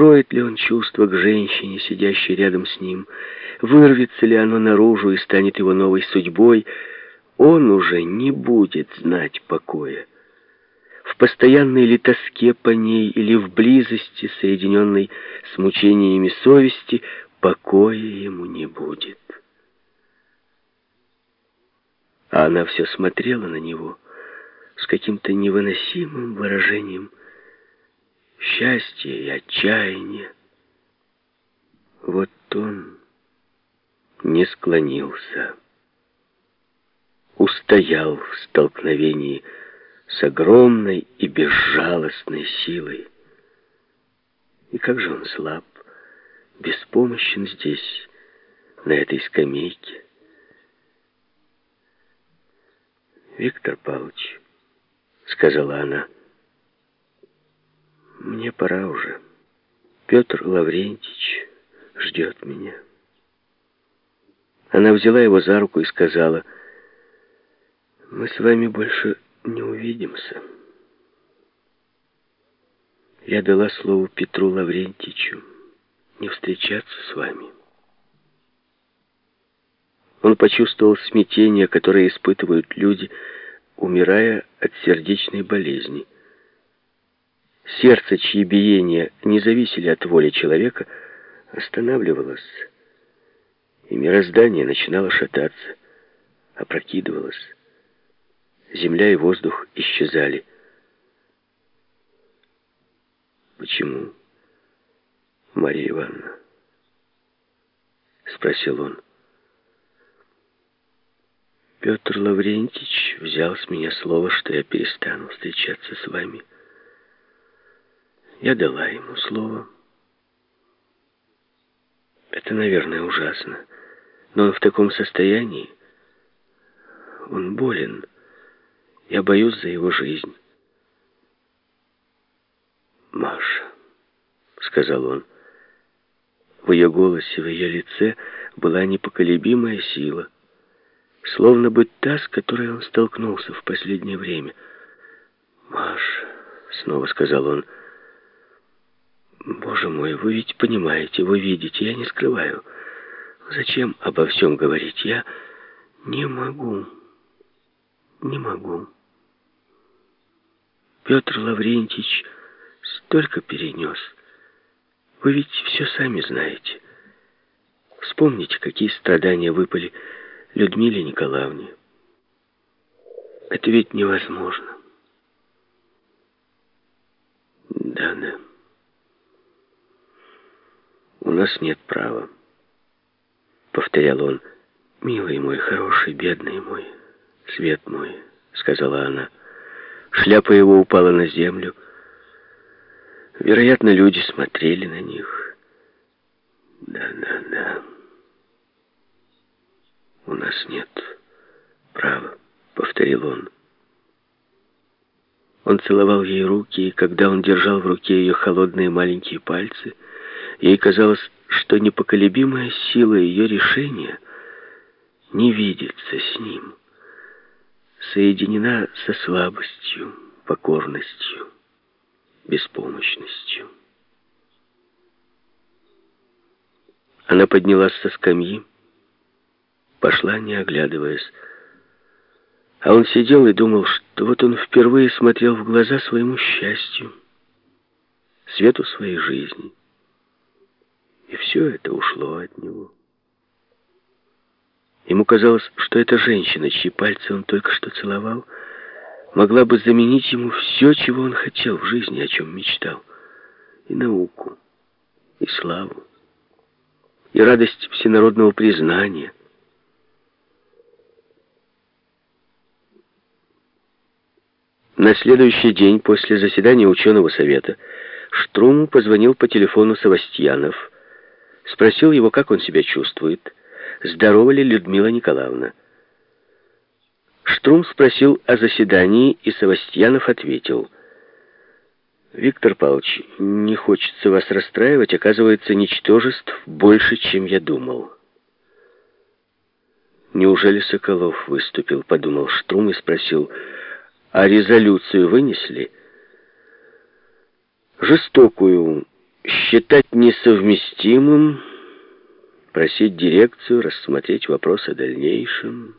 скроет ли он чувство к женщине, сидящей рядом с ним, вырвется ли оно наружу и станет его новой судьбой, он уже не будет знать покоя. В постоянной ли тоске по ней или в близости, соединенной с мучениями совести, покоя ему не будет. А она все смотрела на него с каким-то невыносимым выражением счастья и отчаяния. Вот он не склонился, устоял в столкновении с огромной и безжалостной силой. И как же он слаб, беспомощен здесь, на этой скамейке. «Виктор Павлович», — сказала она, — «мне пора уже. Петр Лаврентич ждет меня». Она взяла его за руку и сказала, «Мы с вами больше не увидимся». Я дала слово Петру Лаврентичу не встречаться с вами. Он почувствовал смятение, которое испытывают люди, умирая от сердечной болезни. Сердце, чьи биения не зависели от воли человека, останавливалось, и мироздание начинало шататься, опрокидывалось. Земля и воздух исчезали. «Почему, Мария Ивановна?» — спросил он. Петр Лаврентич взял с меня слово, что я перестану встречаться с вами. Я дала ему слово. Это, наверное, ужасно. Но он в таком состоянии. Он болен. Я боюсь за его жизнь. «Маша», — сказал он, — в ее голосе, в ее лице была непоколебимая сила — словно бы та, с которой он столкнулся в последнее время. «Маш», — снова сказал он, — «Боже мой, вы ведь понимаете, вы видите, я не скрываю. Зачем обо всем говорить? Я не могу, не могу». Петр Лаврентьевич столько перенес. Вы ведь все сами знаете. Вспомните, какие страдания выпали Людмиле Николаевне. Это ведь невозможно. Нас нет права, повторял он. Милый мой, хороший, бедный мой, свет мой, сказала она. Шляпа его упала на землю. Вероятно, люди смотрели на них. Да, да, да. «У нас нет права», — повторил он. Он целовал ей руки, и когда он держал в руке ее холодные маленькие пальцы, ей казалось, что непоколебимая сила ее решения не видится с ним, соединена со слабостью, покорностью, беспомощностью. Она поднялась со скамьи, пошла, не оглядываясь. А он сидел и думал, что вот он впервые смотрел в глаза своему счастью, свету своей жизни. Все это ушло от него. Ему казалось, что эта женщина, чьи пальцы он только что целовал, могла бы заменить ему все, чего он хотел в жизни, о чем мечтал. И науку, и славу, и радость всенародного признания — На следующий день после заседания ученого совета Штруму позвонил по телефону Савастьянов, спросил его, как он себя чувствует, здорова ли Людмила Николаевна. Штрум спросил о заседании, и Савастьянов ответил. «Виктор Павлович, не хочется вас расстраивать, оказывается, ничтожеств больше, чем я думал». «Неужели Соколов выступил?» — подумал Штрум и спросил, а резолюцию вынесли? Жестокую, считать несовместимым, просить дирекцию рассмотреть вопрос о дальнейшем...